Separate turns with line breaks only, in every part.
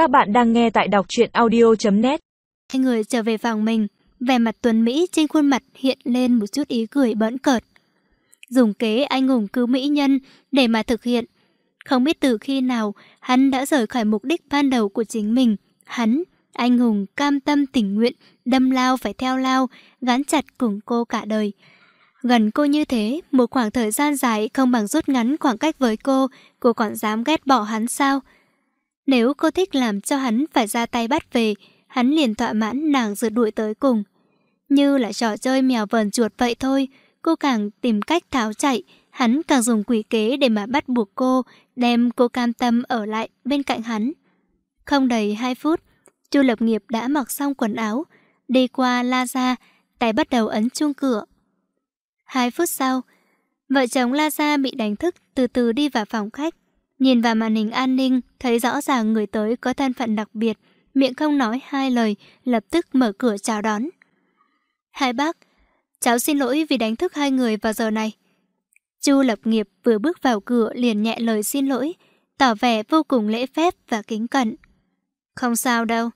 Các bạn đang nghe tại đọc truyện audio.net
Hai người trở về phòng mình, vẻ mặt tuấn Mỹ trên khuôn mặt hiện lên một chút ý cười bỡn cợt. Dùng kế anh hùng cứu mỹ nhân để mà thực hiện. Không biết từ khi nào hắn đã rời khỏi mục đích ban đầu của chính mình. Hắn, anh hùng cam tâm tình nguyện, đâm lao phải theo lao, gắn chặt cùng cô cả đời. Gần cô như thế, một khoảng thời gian dài không bằng rút ngắn khoảng cách với cô, cô còn dám ghét bỏ hắn sao? Nếu cô thích làm cho hắn phải ra tay bắt về, hắn liền thỏa mãn nàng rượt đuổi tới cùng. Như là trò chơi mèo vờn chuột vậy thôi, cô càng tìm cách tháo chạy, hắn càng dùng quỷ kế để mà bắt buộc cô, đem cô cam tâm ở lại bên cạnh hắn. Không đầy 2 phút, Chu Lập Nghiệp đã mặc xong quần áo, đi qua la ra, tay bắt đầu ấn chuông cửa. Hai phút sau, vợ chồng La Gia bị đánh thức từ từ đi vào phòng khách. Nhìn vào màn hình an ninh, thấy rõ ràng người tới có thân phận đặc biệt, miệng không nói hai lời, lập tức mở cửa chào đón. Hai bác, cháu xin lỗi vì đánh thức hai người vào giờ này. Chu lập nghiệp vừa bước vào cửa liền nhẹ lời xin lỗi, tỏ vẻ vô cùng lễ phép và kính cẩn. Không sao đâu.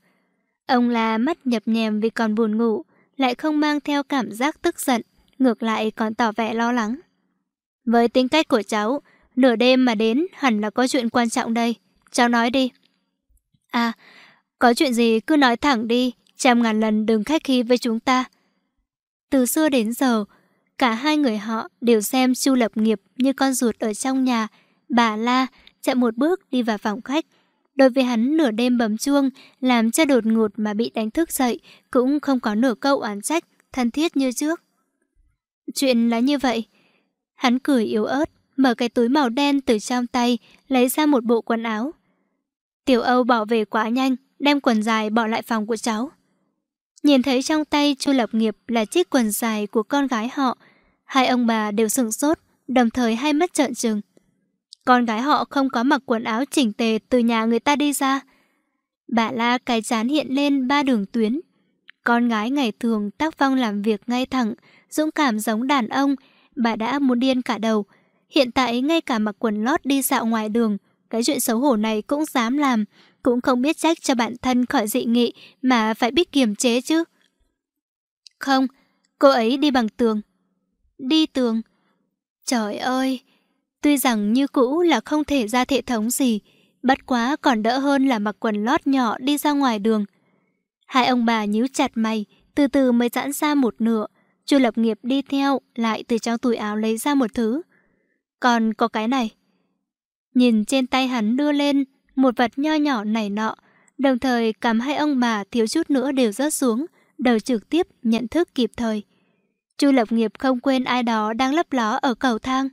Ông là mắt nhập nhèm vì còn buồn ngủ, lại không mang theo cảm giác tức giận, ngược lại còn tỏ vẻ lo lắng. Với tính cách của cháu, nửa đêm mà đến hẳn là có chuyện quan trọng đây. Cháu nói đi. À, có chuyện gì cứ nói thẳng đi, trăm ngàn lần đừng khách khí với chúng ta. Từ xưa đến giờ, cả hai người họ đều xem Chu Lập Nghiệp như con ruột ở trong nhà. Bà La chạy một bước đi vào phòng khách. Đối với hắn nửa đêm bấm chuông, làm cho đột ngột mà bị đánh thức dậy, cũng không có nửa câu oán trách, thân thiết như trước. Chuyện là như vậy. Hắn cười yếu ớt, mở cái túi màu đen từ trong tay, lấy ra một bộ quần áo. Tiểu Âu bỏ về quá nhanh, đem quần dài bỏ lại phòng của cháu. Nhìn thấy trong tay Chu Lập Nghiệp là chiếc quần dài của con gái họ, hai ông bà đều sửng sốt, đồng thời hai mắt trợn trừng. Con gái họ không có mặc quần áo chỉnh tề từ nhà người ta đi ra. Bà La cái chán hiện lên ba đường tuyến. Con gái ngày thường tác phong làm việc ngay thẳng, dũng cảm giống đàn ông, bà đã muốn điên cả đầu. Hiện tại ngay cả mặc quần lót đi dạo ngoài đường, cái chuyện xấu hổ này cũng dám làm, cũng không biết trách cho bản thân khỏi dị nghị mà phải biết kiềm chế chứ. Không, cô ấy đi bằng tường. Đi tường? Trời ơi! Tuy rằng như cũ là không thể ra hệ thống gì, bất quá còn đỡ hơn là mặc quần lót nhỏ đi ra ngoài đường. Hai ông bà nhíu chặt mày, từ từ mới giãn ra một nửa, Chu lập nghiệp đi theo, lại từ trong túi áo lấy ra một thứ. Còn có cái này. Nhìn trên tay hắn đưa lên, một vật nho nhỏ này nọ, đồng thời cảm hai ông bà thiếu chút nữa đều rớt xuống, đầu trực tiếp nhận thức kịp thời. Chu lập nghiệp không quên ai đó đang lấp ló ở cầu thang.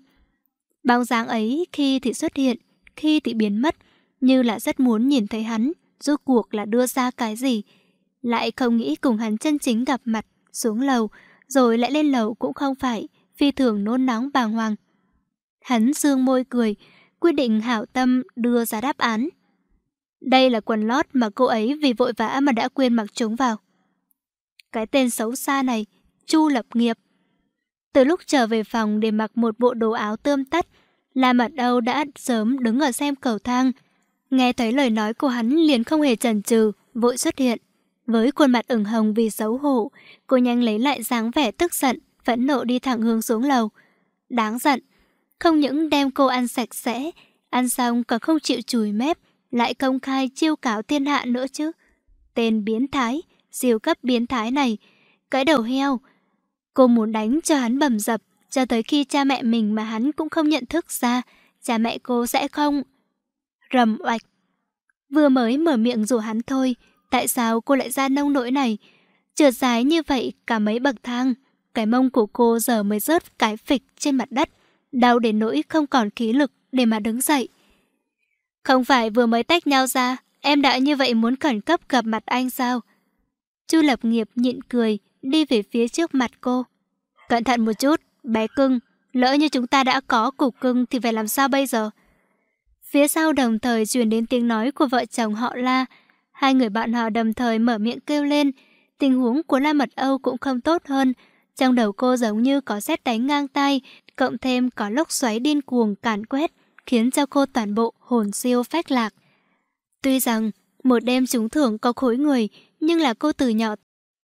Bóng dáng ấy khi thì xuất hiện, khi thì biến mất, như là rất muốn nhìn thấy hắn, rốt cuộc là đưa ra cái gì. Lại không nghĩ cùng hắn chân chính gặp mặt, xuống lầu, rồi lại lên lầu cũng không phải, phi thường nôn nóng bàng hoàng. Hắn dương môi cười, quyết định hảo tâm đưa ra đáp án. Đây là quần lót mà cô ấy vì vội vã mà đã quên mặc chúng vào. Cái tên xấu xa này, Chu Lập Nghiệp. Từ lúc trở về phòng để mặc một bộ đồ áo tươm tắt, La ở đâu đã sớm đứng ở xem cầu thang. Nghe thấy lời nói của hắn liền không hề chần chừ, vội xuất hiện. Với khuôn mặt ửng hồng vì xấu hổ, cô nhanh lấy lại dáng vẻ tức giận, phẫn nộ đi thẳng hướng xuống lầu. Đáng giận, không những đem cô ăn sạch sẽ, ăn xong còn không chịu chùi mép, lại công khai chiêu cáo thiên hạ nữa chứ. Tên biến thái, siêu cấp biến thái này, cái đầu heo. Cô muốn đánh cho hắn bầm dập, cho tới khi cha mẹ mình mà hắn cũng không nhận thức ra, cha mẹ cô sẽ không... Rầm oạch. Vừa mới mở miệng rủ hắn thôi, Tại sao cô lại ra nông nỗi này? Trượt dài như vậy cả mấy bậc thang. Cái mông của cô giờ mới rớt cái phịch trên mặt đất. Đau đến nỗi không còn khí lực để mà đứng dậy. Không phải vừa mới tách nhau ra, em đã như vậy muốn khẩn cấp gặp mặt anh sao? Chu lập nghiệp nhịn cười, đi về phía trước mặt cô. Cẩn thận một chút, bé cưng. Lỡ như chúng ta đã có cục cưng thì phải làm sao bây giờ? Phía sau đồng thời truyền đến tiếng nói của vợ chồng họ La, Hai người bạn họ đồng thời mở miệng kêu lên. Tình huống của La Mật Âu cũng không tốt hơn. Trong đầu cô giống như có xét đánh ngang tay, cộng thêm có lốc xoáy điên cuồng càn quét, khiến cho cô toàn bộ hồn siêu phách lạc. Tuy rằng Một đêm trúng thưởng có khối người, nhưng là cô từ nhỏ.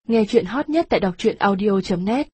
Nghe chuyện hot nhất tại đọc truyện audio.net